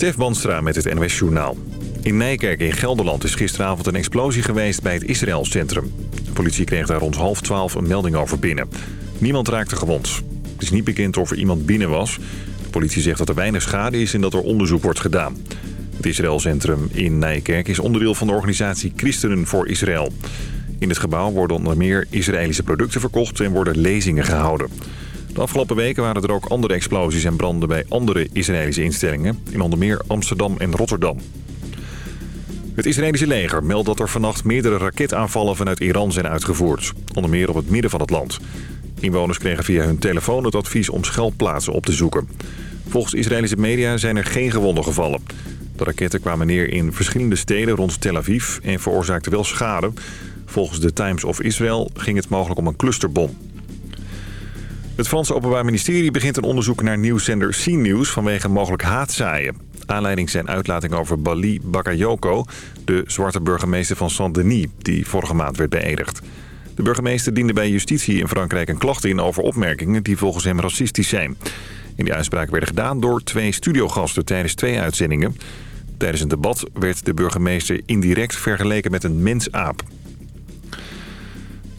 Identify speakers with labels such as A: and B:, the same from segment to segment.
A: Stef Banstra met het NOS Journaal. In Nijkerk in Gelderland is gisteravond een explosie geweest bij het Israël-centrum. De politie kreeg daar rond half twaalf een melding over binnen. Niemand raakte gewond. Het is niet bekend of er iemand binnen was. De politie zegt dat er weinig schade is en dat er onderzoek wordt gedaan. Het Israël-centrum in Nijkerk is onderdeel van de organisatie Christenen voor Israël. In het gebouw worden onder meer Israëlische producten verkocht en worden lezingen gehouden. De afgelopen weken waren er ook andere explosies en branden bij andere Israëlische instellingen... in onder meer Amsterdam en Rotterdam. Het Israëlische leger meldt dat er vannacht meerdere raketaanvallen vanuit Iran zijn uitgevoerd. Onder meer op het midden van het land. Inwoners kregen via hun telefoon het advies om schuilplaatsen op te zoeken. Volgens Israëlische media zijn er geen gewonden gevallen. De raketten kwamen neer in verschillende steden rond Tel Aviv en veroorzaakten wel schade. Volgens de Times of Israel ging het mogelijk om een clusterbom. Het Franse Openbaar Ministerie begint een onderzoek naar nieuwszender C-News vanwege mogelijk haatzaaien. Aanleiding zijn uitlating over Bali Bakayoko, de zwarte burgemeester van Saint-Denis, die vorige maand werd beëdigd. De burgemeester diende bij justitie in Frankrijk een klacht in over opmerkingen die volgens hem racistisch zijn. In die uitspraak werden gedaan door twee studiogasten tijdens twee uitzendingen. Tijdens een debat werd de burgemeester indirect vergeleken met een mensaap.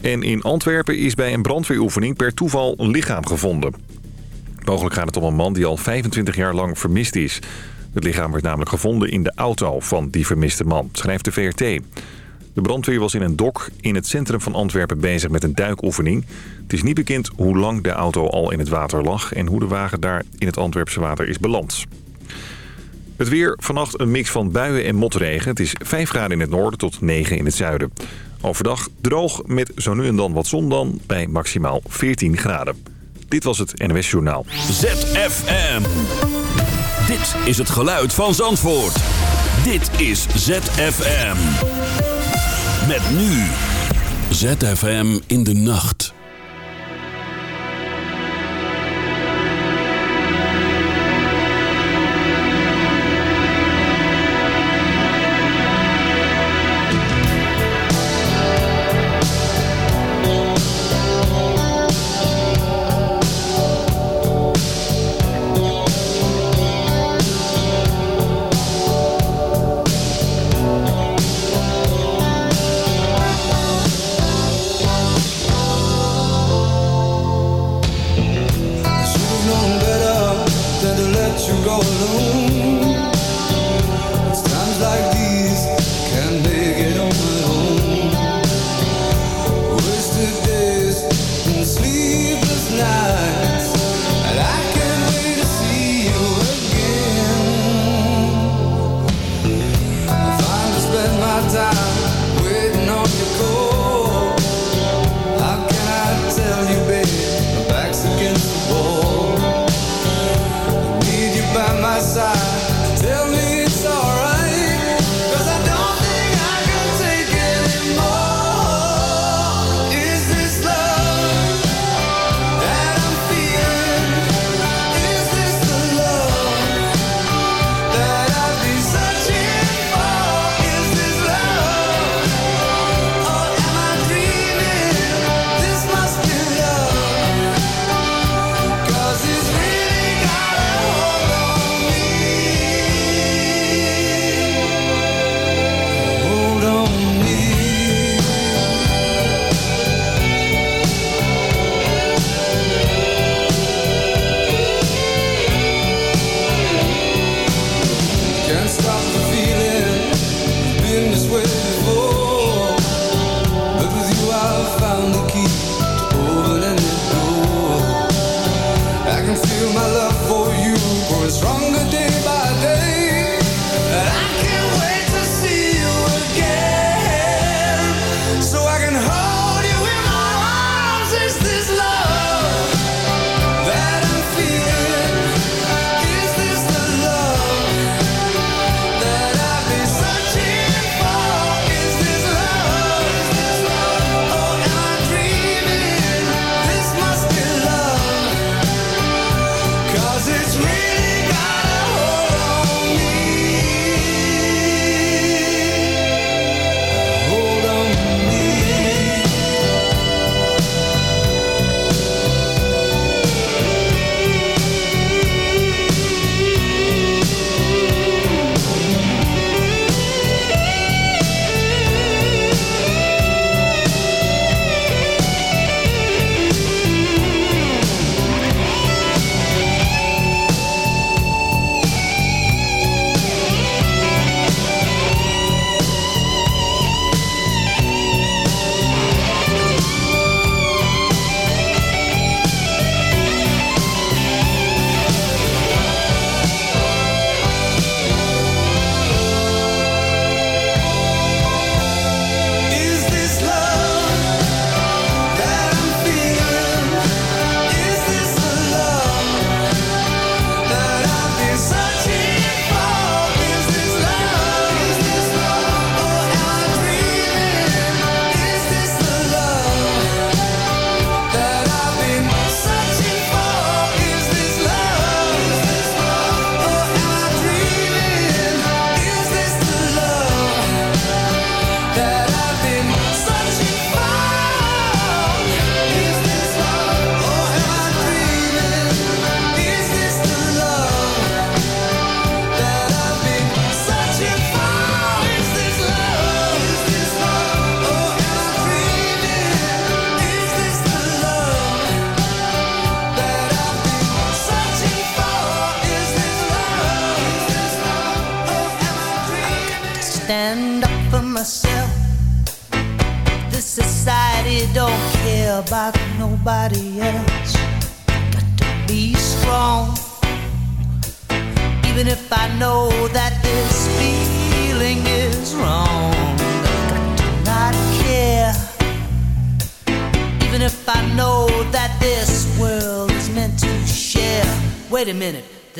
A: En in Antwerpen is bij een brandweeroefening per toeval een lichaam gevonden. Mogelijk gaat het om een man die al 25 jaar lang vermist is. Het lichaam werd namelijk gevonden in de auto van die vermiste man, schrijft de VRT. De brandweer was in een dok in het centrum van Antwerpen bezig met een duikoefening. Het is niet bekend hoe lang de auto al in het water lag... en hoe de wagen daar in het Antwerpse water is beland. Het weer, vannacht een mix van buien en motregen. Het is 5 graden in het noorden tot 9 in het zuiden. Overdag droog met zo nu en dan wat zon dan bij maximaal 14 graden. Dit was het NWS Journaal.
B: ZFM. Dit is het geluid van Zandvoort. Dit is ZFM. Met nu. ZFM in de nacht.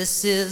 C: This is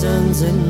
D: prisons in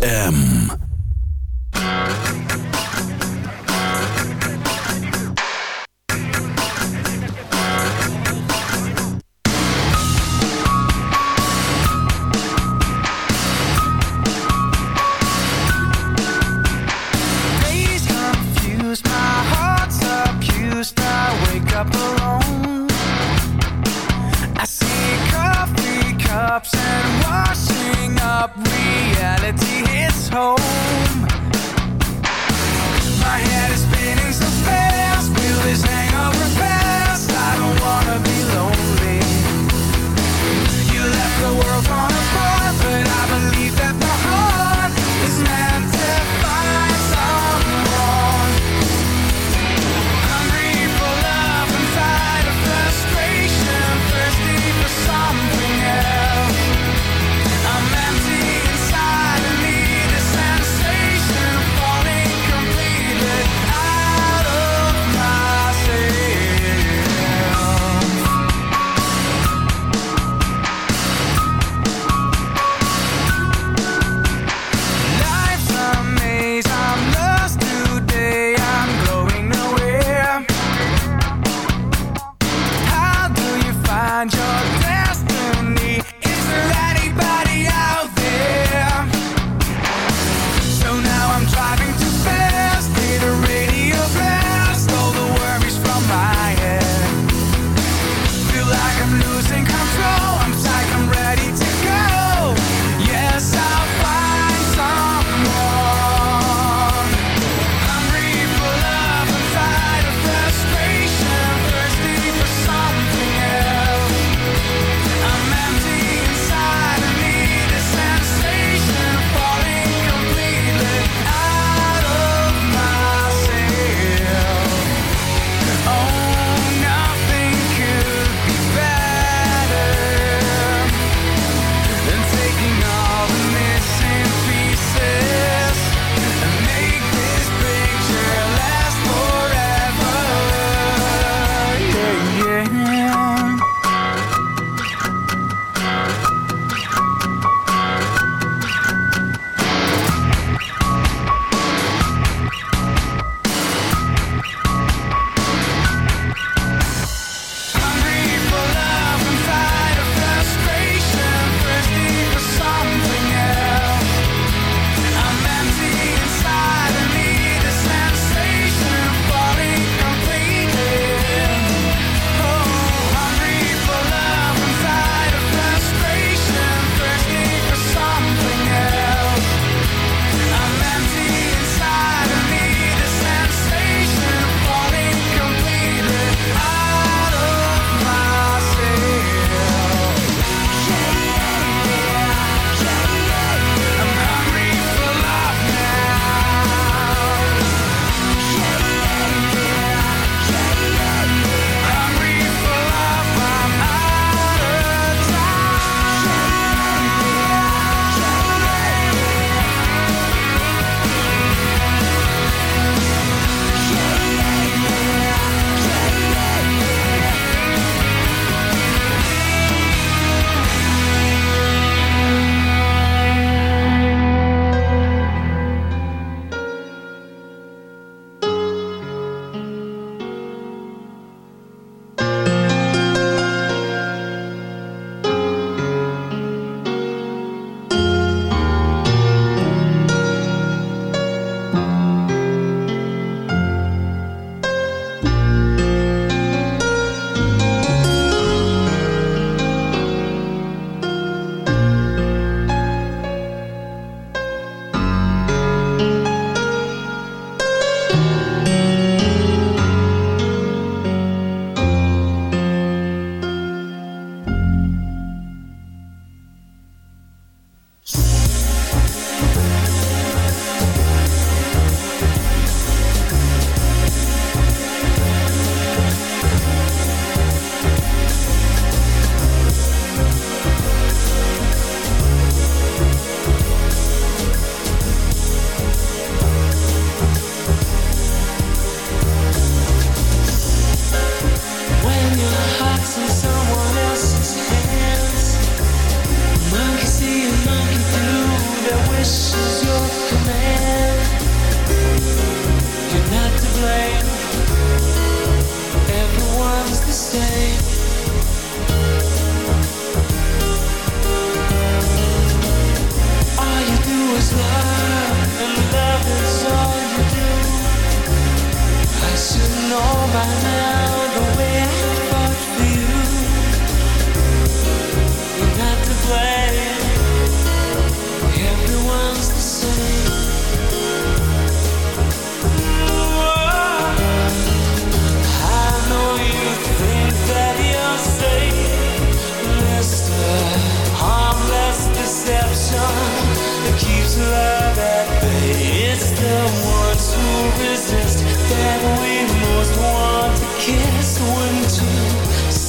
E: ZFM.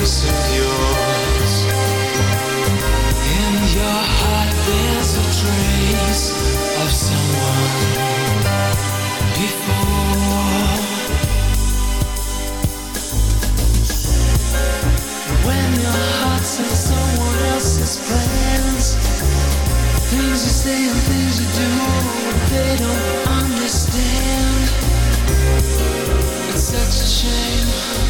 E: of yours. In your heart,
C: there's a trace of someone before. When your heart's
B: in someone else's plans, things you say and things you do, they don't understand. It's such a shame.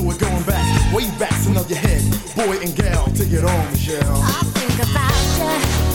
B: to
C: it
F: going back, way back, so know your head, boy and gal, take it on, Michelle.
G: I think about you.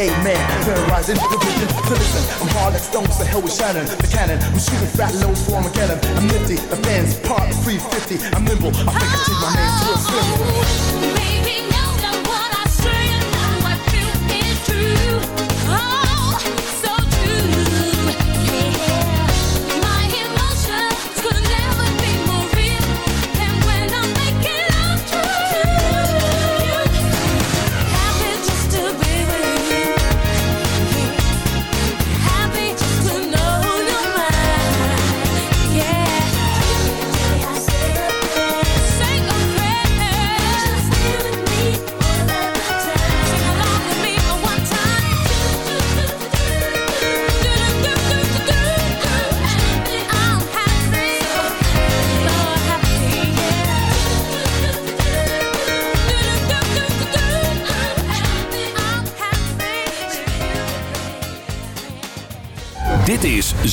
G: Aka man. Terrorizing the vision. So listen, I'm hard like stones, the hell with Shannon, the cannon. I'm shooting fat loads for Armageddon. I'm nifty, the fans part 350. I'm nimble, I think I take my name to a slim.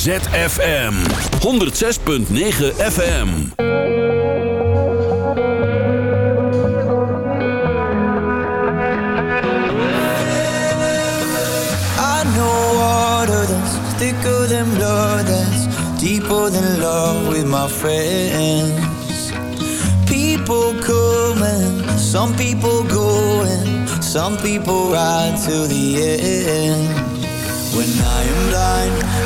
H: ZFM 106.9 FM.
B: Thicker than blood, that's deeper than love with my friends. People coming, some people going, some people ride to the end. When I am blind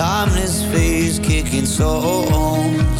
B: Timeless phase, kicking songs. When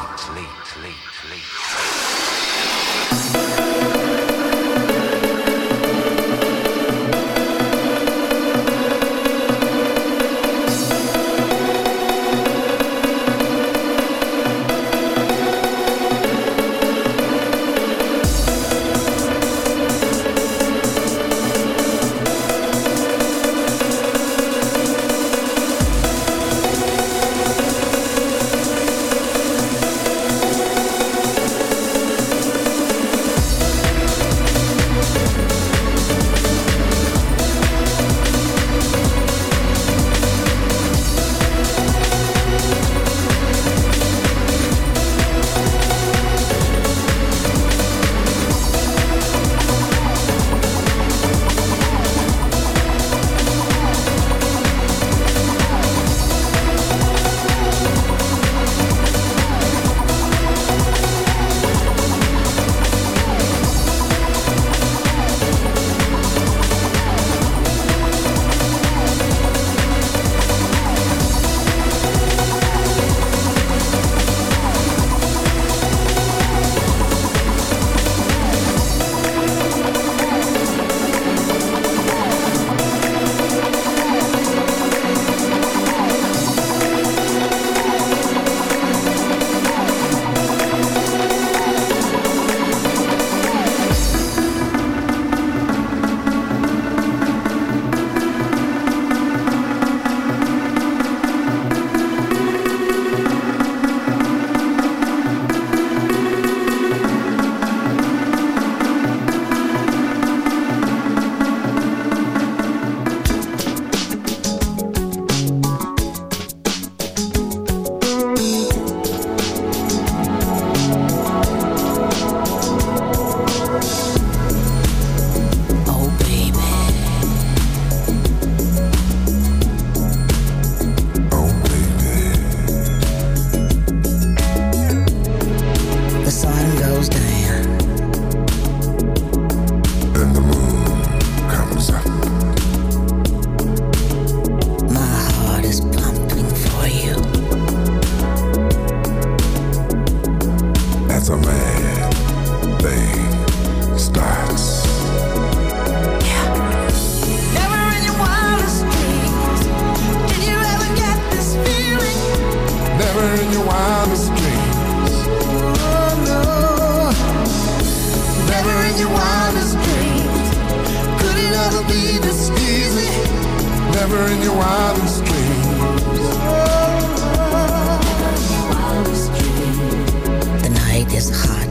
C: Never in your wildest dreams.
E: The night is hot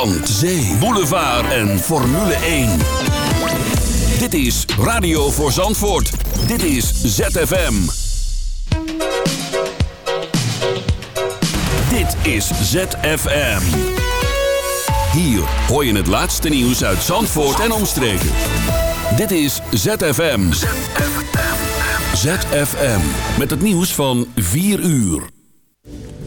H: Zee, boulevard en Formule 1. Dit is Radio voor Zandvoort. Dit is ZFM. Dit is ZFM. Hier hoor je het laatste nieuws uit Zandvoort en omstreken. Dit is ZFM. ZFM. Met het nieuws van 4 uur.